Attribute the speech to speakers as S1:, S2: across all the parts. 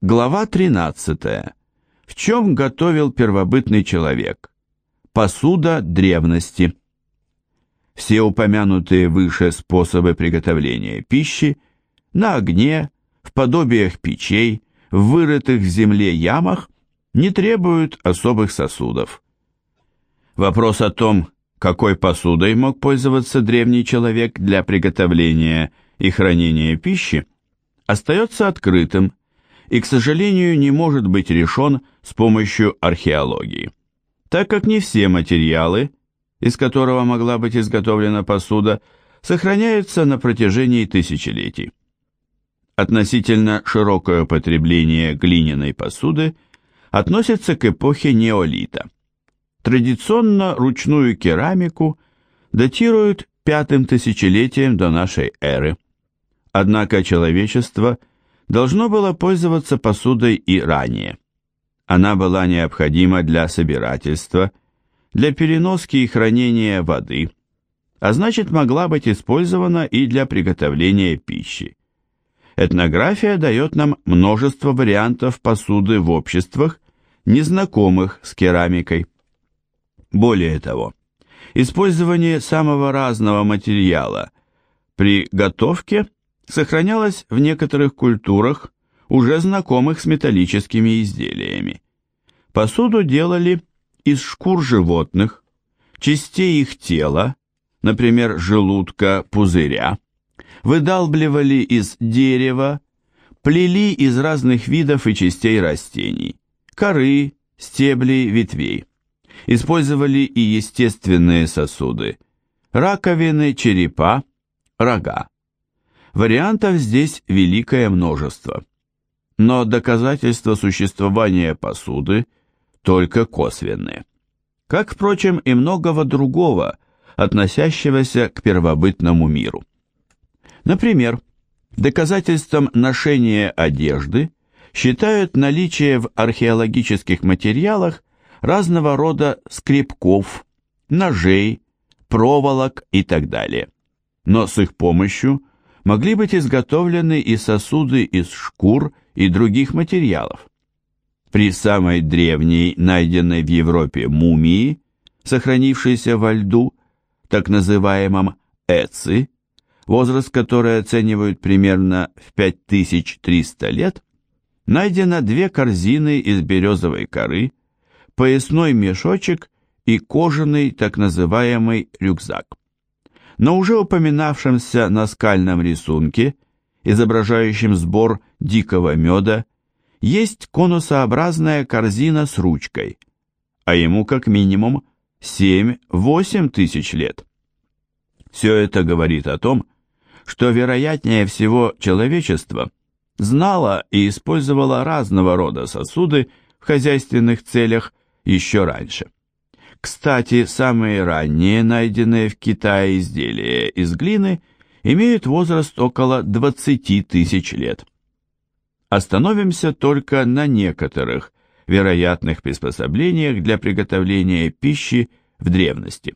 S1: Глава 13. В чем готовил первобытный человек? Посуда древности. Все упомянутые выше способы приготовления пищи на огне, в подобиях печей, в вырытых в земле ямах не требуют особых сосудов. Вопрос о том, какой посудой мог пользоваться древний человек для приготовления и хранения пищи, остается открытым и, к сожалению, не может быть решен с помощью археологии, так как не все материалы, из которого могла быть изготовлена посуда, сохраняются на протяжении тысячелетий. Относительно широкое употребление глиняной посуды относится к эпохе неолита. Традиционно ручную керамику датируют пятым тысячелетием до нашей эры. Однако человечество – должно было пользоваться посудой и ранее. Она была необходима для собирательства, для переноски и хранения воды, а значит могла быть использована и для приготовления пищи. Этнография дает нам множество вариантов посуды в обществах, незнакомых с керамикой. Более того, использование самого разного материала при готовке – сохранялась в некоторых культурах, уже знакомых с металлическими изделиями. Посуду делали из шкур животных, частей их тела, например, желудка, пузыря, выдалбливали из дерева, плели из разных видов и частей растений, коры, стеблей, ветвей. Использовали и естественные сосуды, раковины, черепа, рога. Вариантов здесь великое множество. Но доказательства существования посуды только косвенные. Как, впрочем, и многого другого, относящегося к первобытному миру. Например, доказательством ношения одежды считают наличие в археологических материалах разного рода скребков, ножей, проволок и так далее. Но с их помощью могли быть изготовлены и сосуды из шкур и других материалов. При самой древней, найденной в Европе мумии, сохранившейся во льду, так называемом Эци, возраст которой оценивают примерно в 5300 лет, найдено две корзины из березовой коры, поясной мешочек и кожаный так называемый рюкзак но уже упоминавшемся на скальном рисунке, изображающем сбор дикого меда, есть конусообразная корзина с ручкой, а ему как минимум 7-8 тысяч лет. Все это говорит о том, что вероятнее всего человечество знало и использовало разного рода сосуды в хозяйственных целях еще раньше. Кстати, самые ранние найденные в Китае изделия из глины имеют возраст около 20 тысяч лет. Остановимся только на некоторых вероятных приспособлениях для приготовления пищи в древности.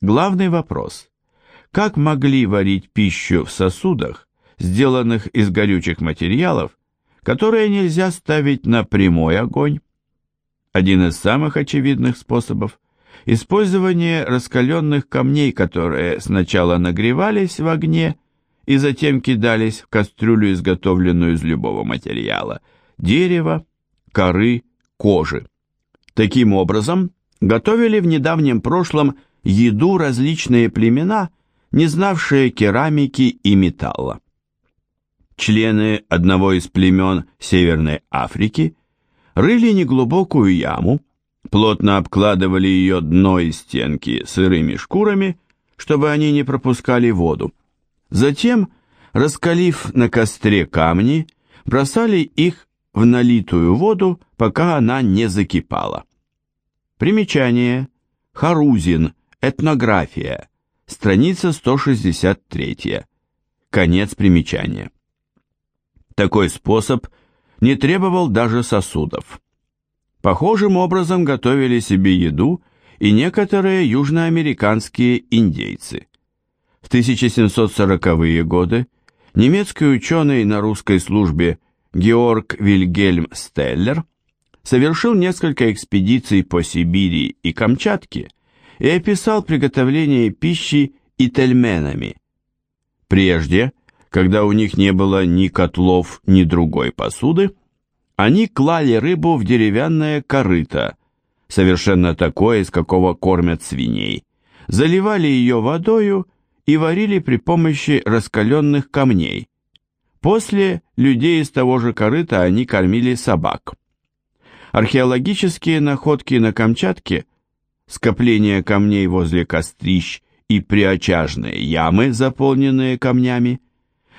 S1: Главный вопрос – как могли варить пищу в сосудах, сделанных из горючих материалов, которые нельзя ставить на прямой огонь, один из самых очевидных способов – использование раскаленных камней, которые сначала нагревались в огне и затем кидались в кастрюлю, изготовленную из любого материала – дерева, коры, кожи. Таким образом, готовили в недавнем прошлом еду различные племена, не знавшие керамики и металла. Члены одного из племен Северной Африки – рыли неглубокую яму, плотно обкладывали ее дно и стенки сырыми шкурами, чтобы они не пропускали воду. Затем, раскалив на костре камни, бросали их в налитую воду, пока она не закипала. Примечание. Харузин. Этнография. Страница 163. Конец примечания. Такой способ – не требовал даже сосудов. Похожим образом готовили себе еду и некоторые южноамериканские индейцы. В 1740-е годы немецкий ученый на русской службе Георг Вильгельм Стеллер совершил несколько экспедиций по Сибири и Камчатке и описал приготовление пищи ительменами. Прежде, когда у них не было ни котлов, ни другой посуды, они клали рыбу в деревянное корыто, совершенно такое, из какого кормят свиней, заливали ее водою и варили при помощи раскаленных камней. После людей из того же корыта они кормили собак. Археологические находки на Камчатке, скопление камней возле кострищ и приочажные ямы, заполненные камнями,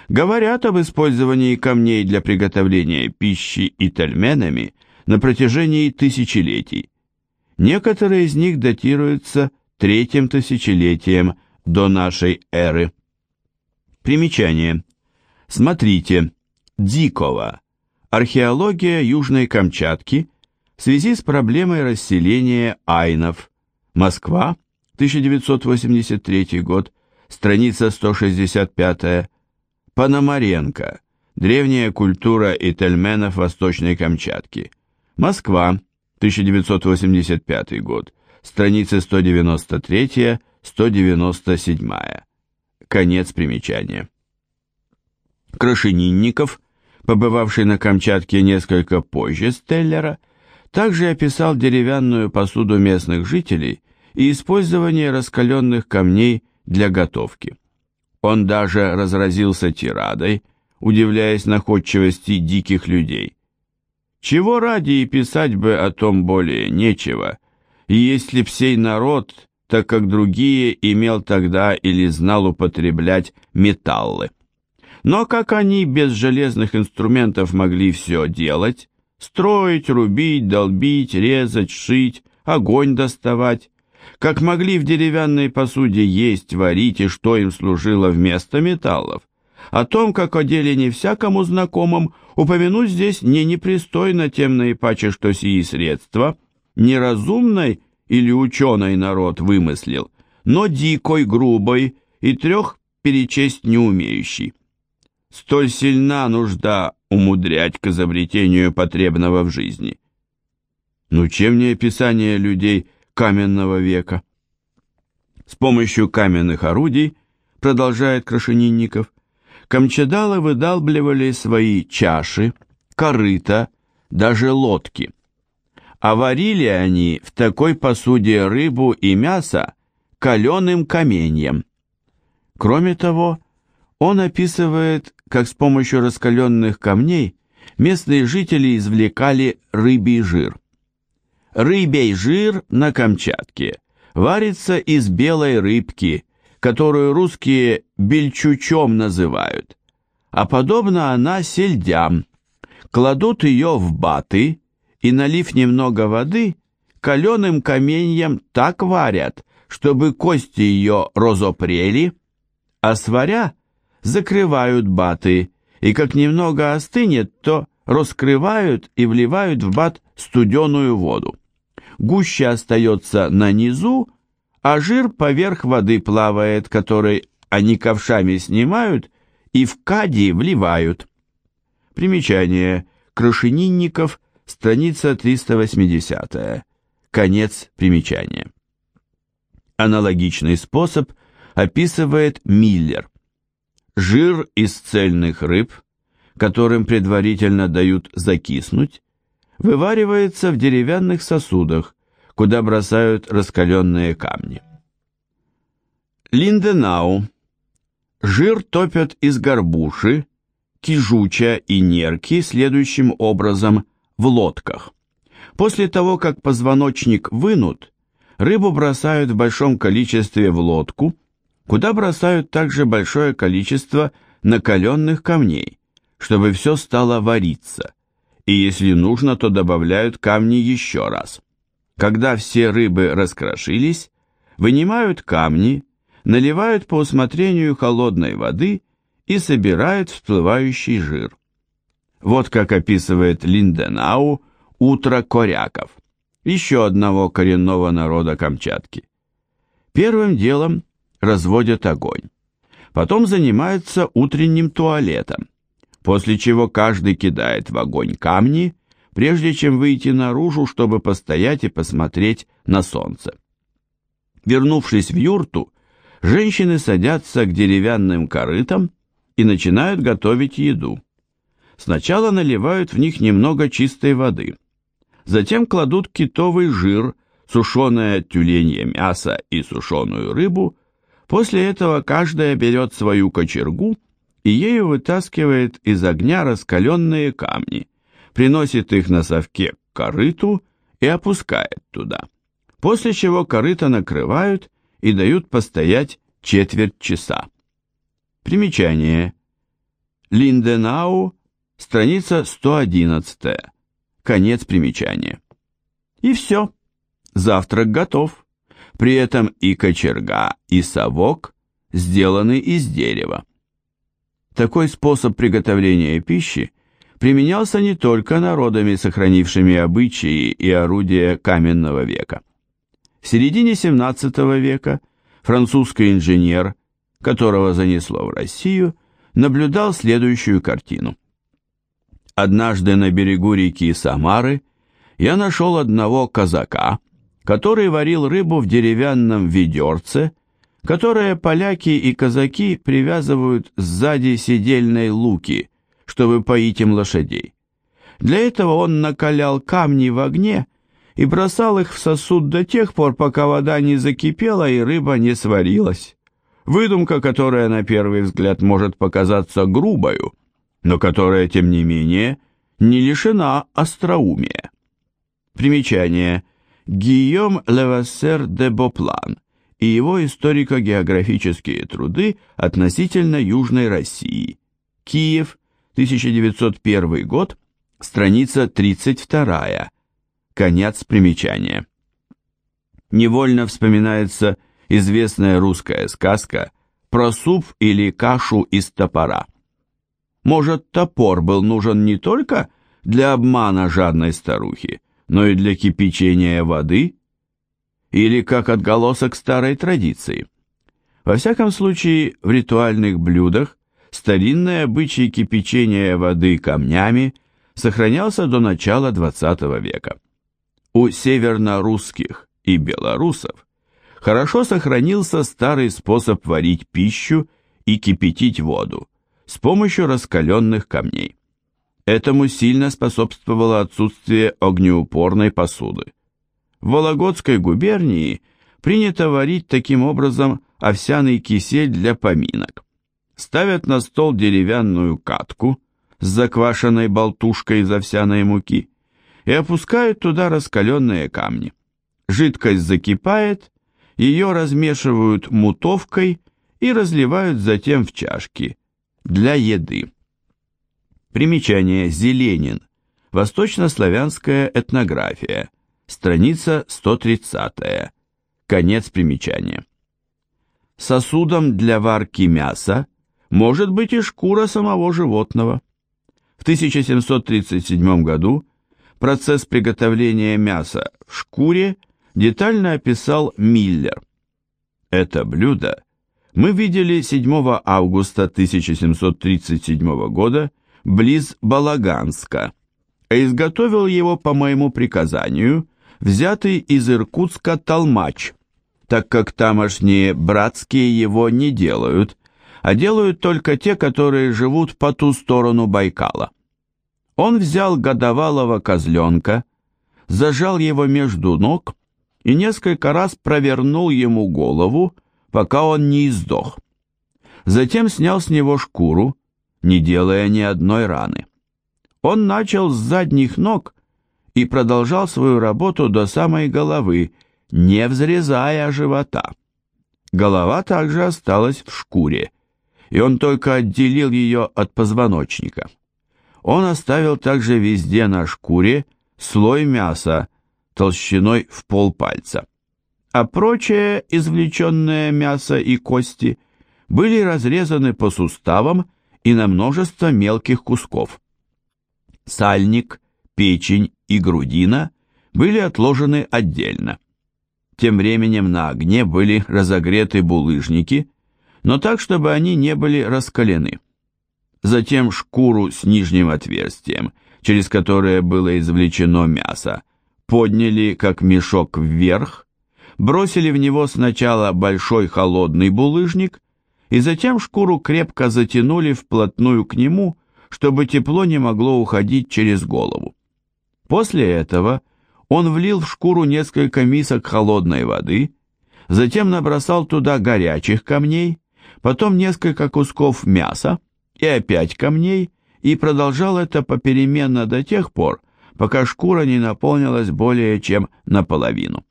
S1: говорят об использовании камней для приготовления пищи и тельменами на протяжении тысячелетий. Некоторые из них датируются третьим тысячелетием до нашей эры. Примечание. Смотрите. Дикова. Археология Южной Камчатки в связи с проблемой расселения айнов. Москва, 1983 год, страница 165 Пономаренко. Древняя культура ительменов Восточной Камчатки. Москва, 1985 год. Страницы 193-197. Конец примечания. Крашенинников, побывавший на Камчатке несколько позже Стеллера, также описал деревянную посуду местных жителей и использование раскаленных камней для готовки. Он даже разразился тирадой, удивляясь находчивости диких людей. Чего ради и писать бы о том более нечего, если б сей народ, так как другие, имел тогда или знал употреблять металлы. Но как они без железных инструментов могли все делать, строить, рубить, долбить, резать, шить, огонь доставать, как могли в деревянной посуде есть, варить и что им служило вместо металлов. О том, как о деле не всякому знакомым, упомянуть здесь не непристойно тем наипаче, что сии средства неразумной или ученый народ вымыслил, но дикой, грубой и трех перечесть не умеющий. Столь сильна нужда умудрять к изобретению потребного в жизни. Ну чем не описание людей каменного века? С помощью каменных орудий, продолжает Крашенинников, камчадалы выдалбливали свои чаши, корыта, даже лодки. А варили они в такой посуде рыбу и мясо каленым каменьем. Кроме того, он описывает, как с помощью раскаленных камней местные жители извлекали рыбий жир. Рыбий жир на Камчатке варится из белой рыбки, которую русские бельчучом называют, а подобно она сельдям. Кладут ее в баты и, налив немного воды, каленым каменьем так варят, чтобы кости ее розопрели, а сваря закрывают баты, и как немного остынет, то раскрывают и вливают в бат студеную воду. Гуща остается на низу, а жир поверх воды плавает, который они ковшами снимают и в кади вливают. Примечание. Крашенинников, страница 380. Конец примечания. Аналогичный способ описывает Миллер. Жир из цельных рыб, которым предварительно дают закиснуть, вываривается в деревянных сосудах, куда бросают раскаленные камни. Линденау. Жир топят из горбуши, кижуча и нерки следующим образом в лодках. После того, как позвоночник вынут, рыбу бросают в большом количестве в лодку, куда бросают также большое количество накаленных камней, чтобы все стало вариться, и если нужно, то добавляют камни еще раз. Когда все рыбы раскрошились, вынимают камни, наливают по усмотрению холодной воды и собирают всплывающий жир. Вот как описывает Линденау утро коряков, еще одного коренного народа Камчатки. Первым делом разводят огонь. Потом занимаются утренним туалетом, после чего каждый кидает в огонь камни, прежде чем выйти наружу, чтобы постоять и посмотреть на солнце. Вернувшись в юрту, женщины садятся к деревянным корытам и начинают готовить еду. Сначала наливают в них немного чистой воды, затем кладут китовый жир, сушеное тюленье мясо и сушеную рыбу, после этого каждая берет свою кочергу и ею вытаскивает из огня раскаленные камни, приносит их на совке к корыту и опускает туда, после чего корыто накрывают и дают постоять четверть часа. Примечание. Линденау, страница 111. Конец примечания. И все. Завтрак готов. При этом и кочерга, и совок сделаны из дерева. Такой способ приготовления пищи применялся не только народами, сохранившими обычаи и орудия каменного века. В середине 17 века французский инженер которого занесло в Россию, наблюдал следующую картину. Однажды на берегу реки Самары я нашел одного казака, который варил рыбу в деревянном ведерце, которое поляки и казаки привязывают сзади седельной луки, чтобы поить им лошадей. Для этого он накалял камни в огне и бросал их в сосуд до тех пор, пока вода не закипела и рыба не сварилась. Выдумка, которая на первый взгляд может показаться грубою, но которая, тем не менее, не лишена остроумия. Примечание. Гийом Левассер де Боплан и его историко-географические труды относительно Южной России. Киев, 1901 год, страница 32. Конец примечания. Невольно вспоминается известная русская сказка про суп или кашу из топора. Может, топор был нужен не только для обмана жадной старухи, но и для кипячения воды? Или как отголосок старой традиции? Во всяком случае, в ритуальных блюдах старинный обычай кипячения воды камнями сохранялся до начала XX века. У северно-русских и белорусов хорошо сохранился старый способ варить пищу и кипятить воду с помощью раскаленных камней. Этому сильно способствовало отсутствие огнеупорной посуды. В Вологодской губернии принято варить таким образом овсяный кисель для поминок. Ставят на стол деревянную катку с заквашенной болтушкой из овсяной муки и опускают туда раскаленные камни. Жидкость закипает, ее размешивают мутовкой и разливают затем в чашки для еды. Примечание Зеленин. Восточнославянская этнография. Страница 130. Конец примечания. Сосудом для варки мяса может быть и шкура самого животного. В 1737 году процесс приготовления мяса в шкуре детально описал Миллер. Это блюдо мы видели 7 августа 1737 года близ Балаганска, а изготовил его по моему приказанию взятый из Иркутска толмач, так как тамошние братские его не делают, а делают только те, которые живут по ту сторону Байкала. Он взял годовалого козленка, зажал его между ног и несколько раз провернул ему голову, пока он не издох. Затем снял с него шкуру, не делая ни одной раны. Он начал с задних ног и продолжал свою работу до самой головы, не взрезая живота. Голова также осталась в шкуре, и он только отделил ее от позвоночника. Он оставил также везде на шкуре слой мяса, толщиной в полпальца. А прочее извлеченное мясо и кости были разрезаны по суставам и на множество мелких кусков. Сальник, печень и грудина были отложены отдельно. Тем временем на огне были разогреты булыжники, но так, чтобы они не были раскалены. затем шкуру с нижним отверстием, через которое было извлечено мясо, подняли как мешок вверх, бросили в него сначала большой холодный булыжник, и затем шкуру крепко затянули вплотную к нему, чтобы тепло не могло уходить через голову. После этого он влил в шкуру несколько мисок холодной воды, затем набросал туда горячих камней, потом несколько кусков мяса и опять камней, и продолжал это попеременно до тех пор, пока шкура не наполнилась более чем наполовину.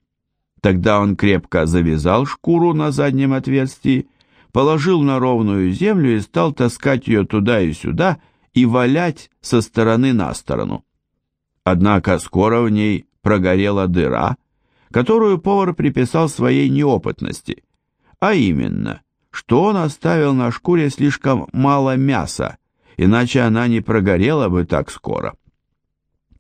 S1: Тогда он крепко завязал шкуру на заднем отверстии, положил на ровную землю и стал таскать ее туда и сюда и валять со стороны на сторону. Однако скоро в ней прогорела дыра, которую повар приписал своей неопытности, а именно, что он оставил на шкуре слишком мало мяса, иначе она не прогорела бы так скоро.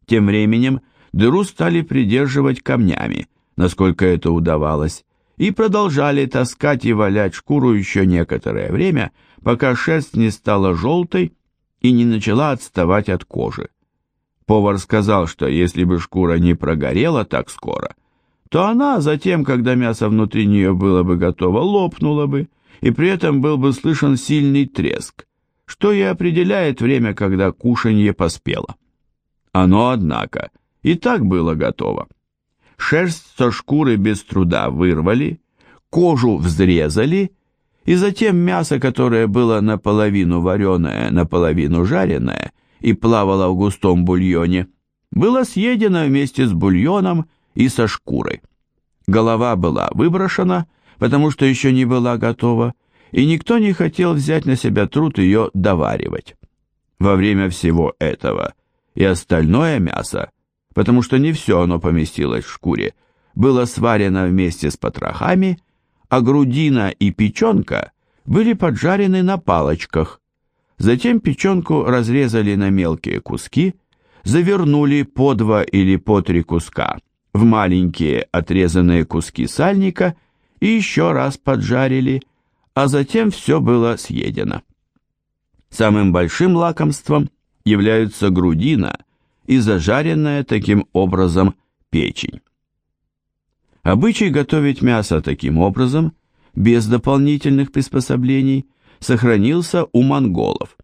S1: Тем временем дыру стали придерживать камнями, насколько это удавалось, и продолжали таскать и валять шкуру еще некоторое время, пока шерсть не стала желтой и не начала отставать от кожи. Повар сказал, что если бы шкура не прогорела так скоро, то она затем, когда мясо внутри нее было бы готово, лопнула бы, и при этом был бы слышен сильный треск, что и определяет время, когда кушанье поспело. Оно, однако, и так было готово. Шерсть со шкуры без труда вырвали, кожу взрезали, и затем мясо, которое было наполовину вареное, наполовину жареное, и плавала в густом бульоне, было съедено вместе с бульоном и со шкурой. Голова была выброшена, потому что еще не была готова, и никто не хотел взять на себя труд ее доваривать. Во время всего этого и остальное мясо, потому что не все оно поместилось в шкуре, было сварено вместе с потрохами, а грудина и печенка были поджарены на палочках, Затем печенку разрезали на мелкие куски, завернули по два или по три куска в маленькие отрезанные куски сальника и еще раз поджарили, а затем все было съедено. Самым большим лакомством являются грудина и зажаренная таким образом печень. Обычай готовить мясо таким образом, без дополнительных приспособлений, сохранился у монголов.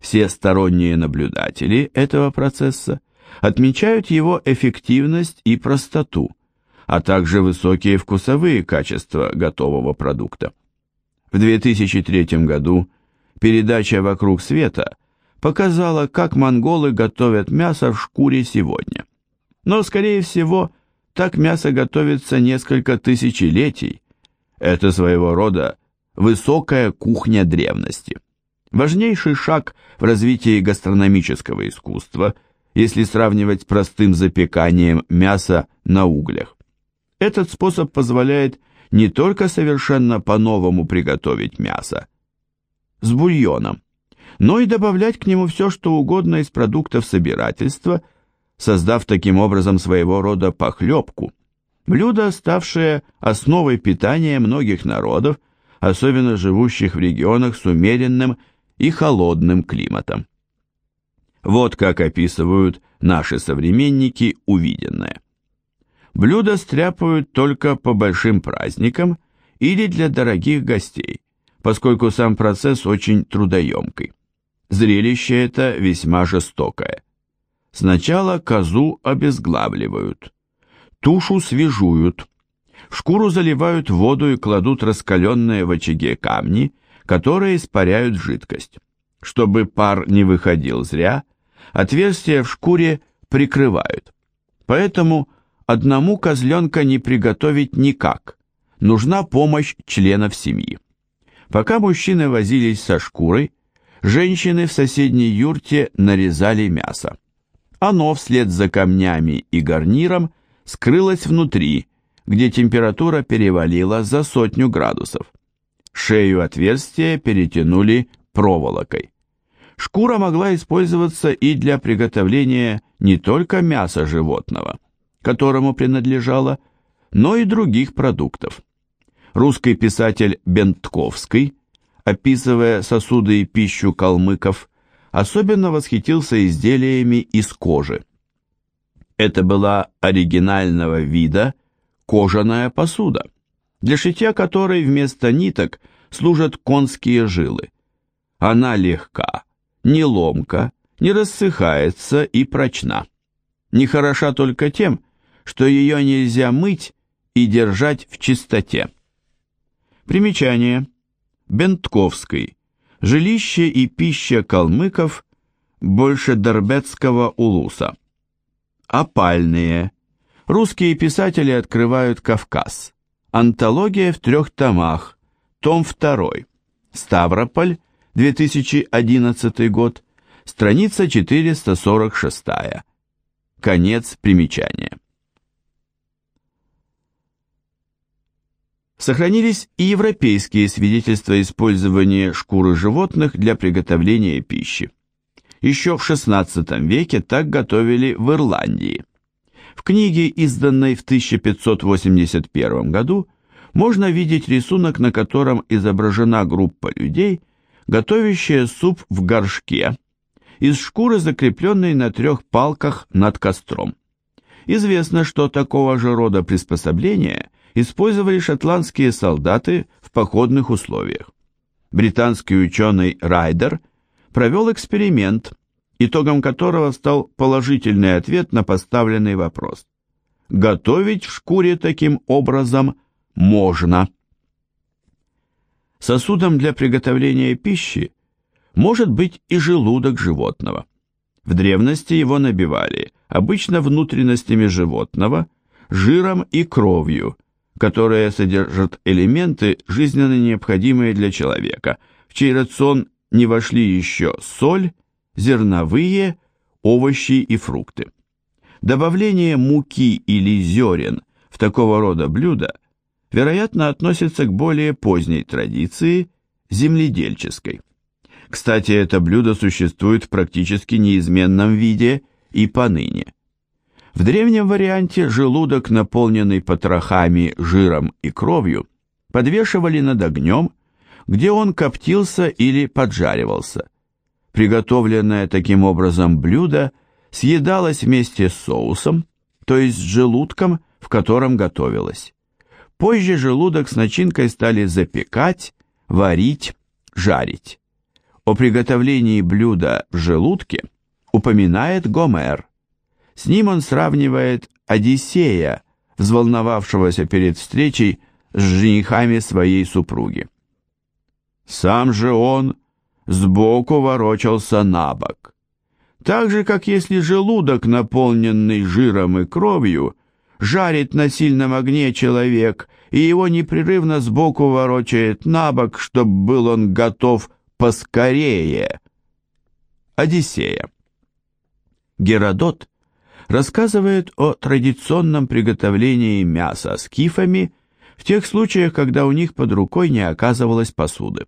S1: Все сторонние наблюдатели этого процесса отмечают его эффективность и простоту, а также высокие вкусовые качества готового продукта. В 2003 году передача «Вокруг света» показала, как монголы готовят мясо в шкуре сегодня. Но, скорее всего, так мясо готовится несколько тысячелетий. Это своего рода высокая кухня древности. Важнейший шаг в развитии гастрономического искусства, если сравнивать с простым запеканием мяса на углях. Этот способ позволяет не только совершенно по-новому приготовить мясо с бульоном, но и добавлять к нему все, что угодно из продуктов собирательства, создав таким образом своего рода похлебку, блюдо, ставшее основой питания многих народов особенно живущих в регионах с умеренным и холодным климатом. Вот как описывают наши современники увиденное. Блюда стряпают только по большим праздникам или для дорогих гостей, поскольку сам процесс очень трудоемкий. Зрелище это весьма жестокое. Сначала козу обезглавливают, тушу свежуют, шкуру заливают в воду и кладут раскаленные в очаге камни, которые испаряют жидкость. Чтобы пар не выходил зря, отверстия в шкуре прикрывают. Поэтому одному козленка не приготовить никак. Нужна помощь членов семьи. Пока мужчины возились со шкурой, женщины в соседней юрте нарезали мясо. Оно вслед за камнями и гарниром скрылось внутри, где температура перевалила за сотню градусов. Шею отверстия перетянули проволокой. Шкура могла использоваться и для приготовления не только мяса животного, которому принадлежало, но и других продуктов. Русский писатель Бентковский, описывая сосуды и пищу калмыков, особенно восхитился изделиями из кожи. Это была оригинального вида кожаная посуда, для шитья которой вместо ниток служат конские жилы. Она легка, не ломка, не рассыхается и прочна. Не хороша только тем, что ее нельзя мыть и держать в чистоте. Примечание. Бентковский. Жилище и пища калмыков больше Дорбецкого улуса. Опальные. Русские писатели открывают Кавказ. Антология в трех томах. Том 2. Ставрополь, 2011 год. Страница 446. Конец примечания. Сохранились и европейские свидетельства использования шкуры животных для приготовления пищи. Еще в XVI веке так готовили в Ирландии. В книге, изданной в 1581 году, можно видеть рисунок, на котором изображена группа людей, готовящая суп в горшке, из шкуры, закрепленной на трех палках над костром. Известно, что такого же рода приспособления использовали шотландские солдаты в походных условиях. Британский ученый Райдер провел эксперимент, итогом которого стал положительный ответ на поставленный вопрос. Готовить в шкуре таким образом можно. Сосудом для приготовления пищи может быть и желудок животного. В древности его набивали обычно внутренностями животного, жиром и кровью – которые содержат элементы, жизненно необходимые для человека, в чей рацион не вошли еще соль, зерновые, овощи и фрукты. Добавление муки или зерен в такого рода блюда, вероятно, относится к более поздней традиции, земледельческой. Кстати, это блюдо существует в практически неизменном виде и поныне. В древнем варианте желудок, наполненный потрохами, жиром и кровью, подвешивали над огнем, где он коптился или поджаривался. Приготовленное таким образом блюдо съедалось вместе с соусом, то есть с желудком, в котором готовилось. Позже желудок с начинкой стали запекать, варить, жарить. О приготовлении блюда в желудке упоминает Гомер. С ним он сравнивает Одиссея, взволновавшегося перед встречей с женихами своей супруги. Сам же он сбоку ворочался на бок. Так же, как если желудок, наполненный жиром и кровью, жарит на сильном огне человек, и его непрерывно сбоку ворочает на бок, чтобы был он готов поскорее. Одиссея. Геродот рассказывает о традиционном приготовлении мяса скифами в тех случаях, когда у них под рукой не оказывалось посуды.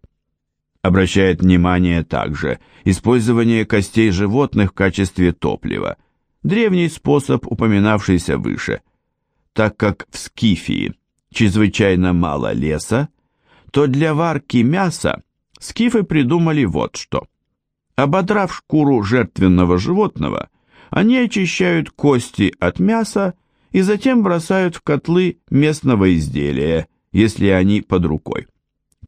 S1: Обращает внимание также использование костей животных в качестве топлива, древний способ, упоминавшийся выше. Так как в Скифии чрезвычайно мало леса, то для варки мяса скифы придумали вот что. Ободрав шкуру жертвенного животного – они очищают кости от мяса и затем бросают в котлы местного изделия, если они под рукой.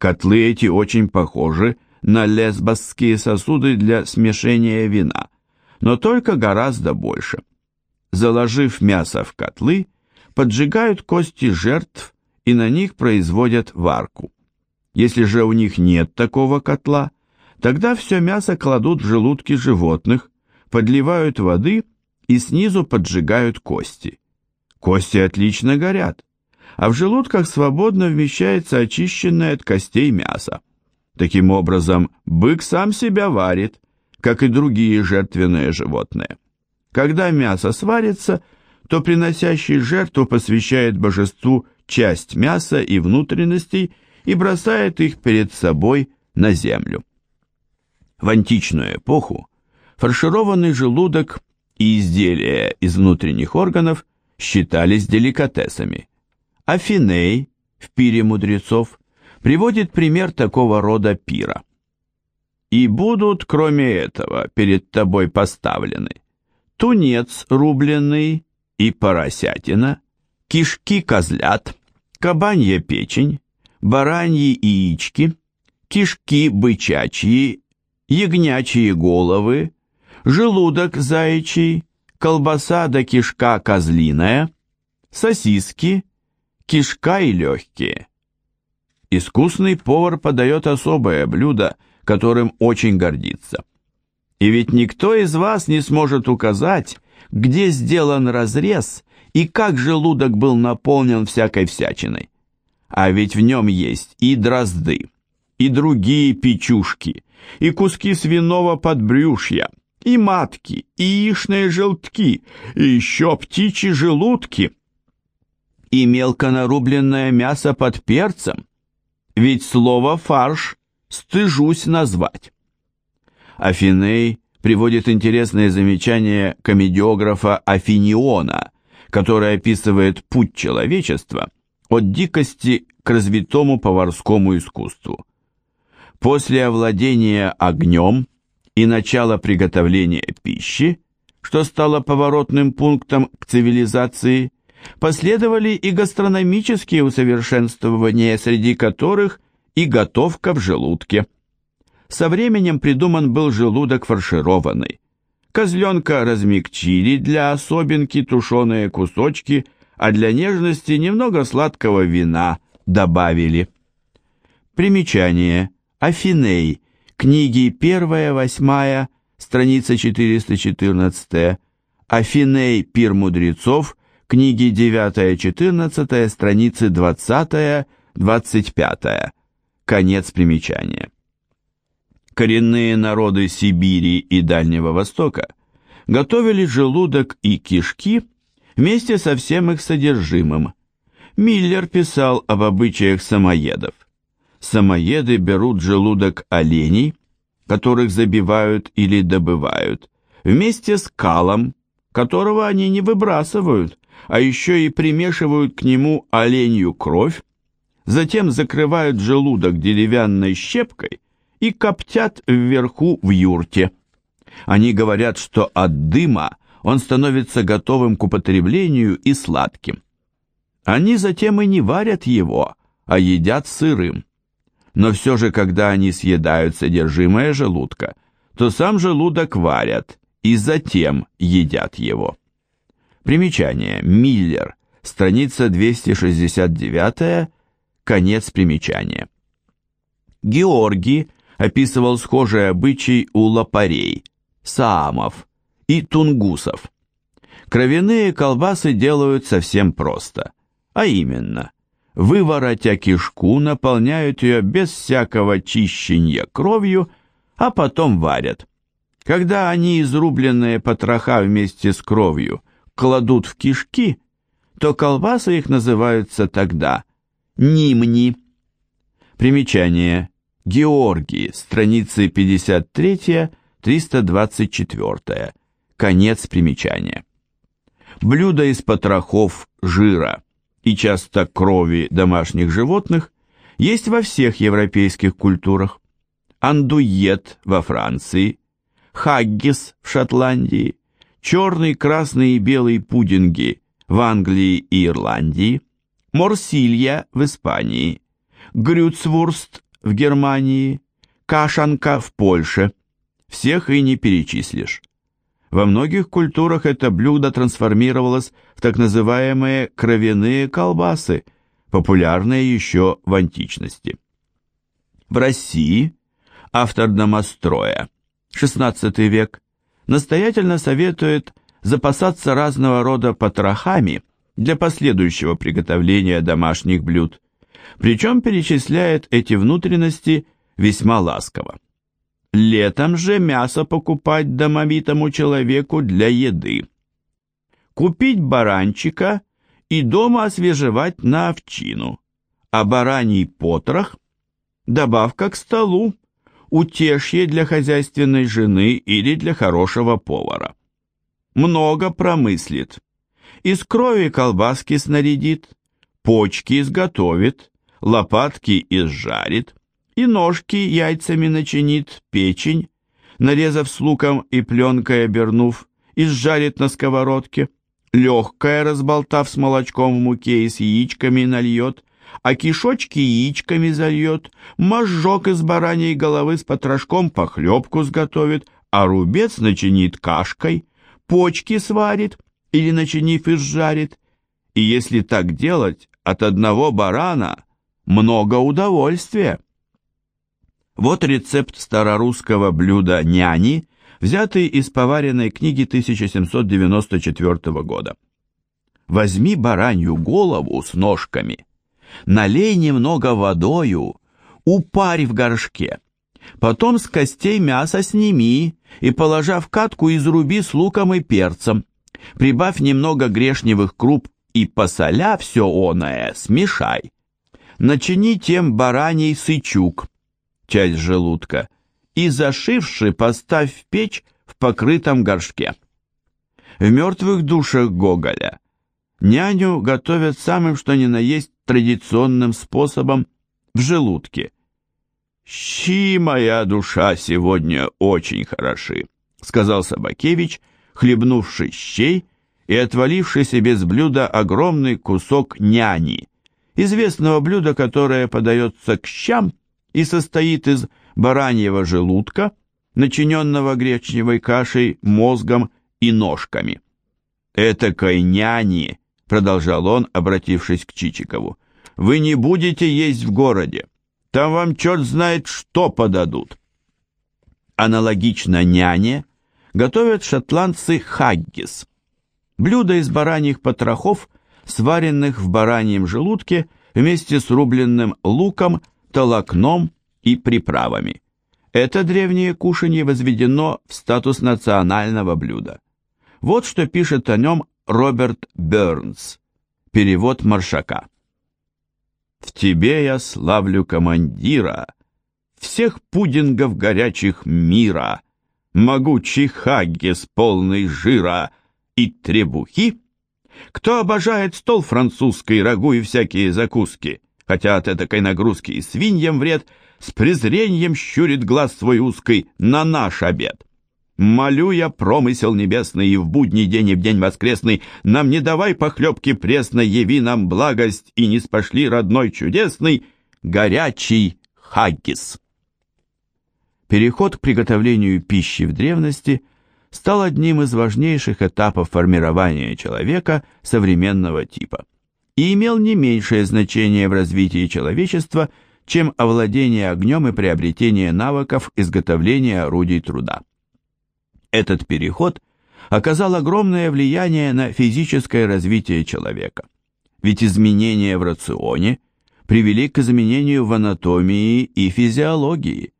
S1: Котлы эти очень похожи на лесбосские сосуды для смешения вина, но только гораздо больше. Заложив мясо в котлы, поджигают кости жертв и на них производят варку. Если же у них нет такого котла, тогда все мясо кладут в желудки животных, подливают воды и снизу поджигают кости. Кости отлично горят, а в желудках свободно вмещается очищенное от костей мясо. Таким образом, бык сам себя варит, как и другие жертвенные животные. Когда мясо сварится, то приносящий жертву посвящает божеству часть мяса и внутренностей и бросает их перед собой на землю. В античную эпоху фаршированный желудок и изделия из внутренних органов считались деликатесами. Афиней в пире мудрецов приводит пример такого рода пира. и будут, кроме этого, перед тобой поставлены тунец рубленый и поросятина, кишки козлят, кабанья печень, бараньи яички, кишки бычачьи, ягнячьи головы, желудок заячий, колбаса да кишка козлиная, сосиски, кишка и легкие. Искусный повар подает особое блюдо, которым очень гордится. И ведь никто из вас не сможет указать, где сделан разрез и как желудок был наполнен всякой всячиной. А ведь в нем есть и дрозды, и другие печушки, и куски свиного подбрюшья, и матки, и яичные желтки, и еще птичьи желудки, и мелко нарубленное мясо под перцем. Ведь слово «фарш» стыжусь назвать. Афиней приводит интересное замечание комедиографа Афиниона, который описывает путь человечества от дикости к развитому поварскому искусству. После овладения огнем и начала приготовления пищи, что стало поворотным пунктом к цивилизации, последовали и гастрономические усовершенствования, среди которых и готовка в желудке. Со временем придуман был желудок фаршированный. Козленка размягчили для особенки тушеные кусочки, а для нежности немного сладкого вина добавили. Примечание. Афиней. Книги 1-8, страница 414. Афиней Пир мудрецов. Книги 9-14, страницы 20-25. Конец примечания. Коренные народы Сибири и Дальнего Востока готовили желудок и кишки вместе со всем их содержимым. Миллер писал об обычаях самоедов. Самоеды берут желудок оленей, которых забивают или добывают, вместе с калом, которого они не выбрасывают, а еще и примешивают к нему оленью кровь, затем закрывают желудок деревянной щепкой и коптят вверху в юрте. Они говорят, что от дыма он становится готовым к употреблению и сладким. Они затем и не варят его, а едят сырым. Но все же, когда они съедают содержимое желудка, то сам желудок варят и затем едят его. Примечание. Миллер. Страница 269, конец примечания. Георгий описывал схожий обычай у лопарей, саамов и тунгусов. Кровяные колбасы делают совсем просто, а именно, выворотя кишку, наполняют ее без всякого чищения кровью, а потом варят. Когда они изрубленные потроха вместе с кровью кладут в кишки, то колбасы их называются тогда нимни. Примечание. Георгий, страницы 53-324, конец примечания. Блюда из потрохов, жира и часто крови домашних животных есть во всех европейских культурах. Андует во Франции, хаггис в Шотландии, черный, красный и белый пудинги в Англии и Ирландии, морсилья в Испании, грюцвурст в Германии, кашанка в Польше. Всех и не перечислишь. Во многих культурах это блюдо трансформировалось в так называемые кровяные колбасы, популярные еще в античности. В России автор домостроя, XVI век, настоятельно советует запасаться разного рода потрохами для последующего приготовления домашних блюд причем перечисляет эти внутренности весьма ласково. Летом же мясо покупать домовитому человеку для еды. Купить баранчика и дома освежевать на овчину, а бараний потрох – добавка к столу, утешье для хозяйственной жены или для хорошего повара. Много промыслит. Из крови колбаски снарядит, почки изготовит, лопатки изжарит, и ножки яйцами начинит, печень, нарезав с луком и пленкой обернув, и сжарит на сковородке, легкое разболтав с молочком в муке и с яичками нальет, а кишочки яичками зальет, мозжок из бараньей головы с потрошком похлебку сготовит, а рубец начинит кашкой, почки сварит или начинив и сжарит. И если так делать, от одного барана много удовольствия. Вот рецепт старорусского блюда няни, взятый из поваренной книги 1794 года. Возьми баранью голову с ножками, налей немного водою, упарь в горшке, потом с костей мяса сними и, положа в катку, изруби с луком и перцем, прибавь немного грешневых круп и, посоля все оное, смешай. Начини тем бараний сычук, часть желудка, и, зашивши, поставь в печь в покрытом горшке. В мертвых душах Гоголя няню готовят самым что ни на есть традиционным способом в желудке. «Щи, моя душа, сегодня очень хороши», — сказал Собакевич, хлебнувший щей и отваливший себе с блюда огромный кусок няни, известного блюда, которое подается к щам и состоит из бараньего желудка, начиненного гречневой кашей, мозгом и ножками. «Этакой няни», — продолжал он, обратившись к Чичикову, — «вы не будете есть в городе. Там вам черт знает что подадут». Аналогично няне готовят шотландцы хаггис, блюдо из бараньих потрохов, сваренных в бараньем желудке вместе с рубленным луком, толокном и приправами. Это древнее кушанье возведено в статус национального блюда. Вот что пишет о нем Роберт Бернс. Перевод Маршака. «В тебе я славлю командира, всех пудингов горячих мира, могучий хаггис полный жира и требухи, кто обожает стол французский, рагу и всякие закуски, хотя от этой нагрузки и свиньям вред, с презрением щурит глаз свой узкий на наш обед. Молю я промысел небесный, и в будний день и в день воскресный нам не давай похлебки пресной, яви нам благость, и не спошли родной чудесный горячий хаггис. Переход к приготовлению пищи в древности стал одним из важнейших этапов формирования человека современного типа и имел не меньшее значение в развитии человечества, чем овладение огнем и приобретение навыков изготовления орудий труда. Этот переход оказал огромное влияние на физическое развитие человека, ведь изменения в рационе привели к изменению в анатомии и физиологии.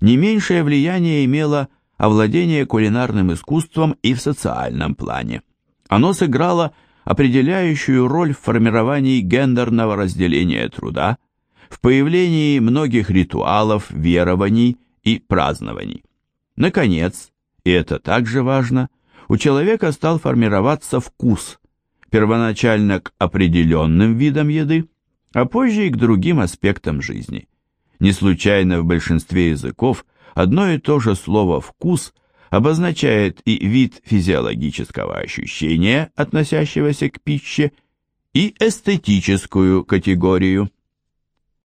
S1: Не меньшее влияние имело овладение кулинарным искусством и в социальном плане. Оно сыграло определяющую роль в формировании гендерного разделения труда, в появлении многих ритуалов, верований и празднований. Наконец, и это также важно, у человека стал формироваться вкус, первоначально к определенным видам еды, а позже и к другим аспектам жизни. Не случайно в большинстве языков одно и то же слово «вкус» – обозначает и вид физиологического ощущения, относящегося к пище, и эстетическую категорию.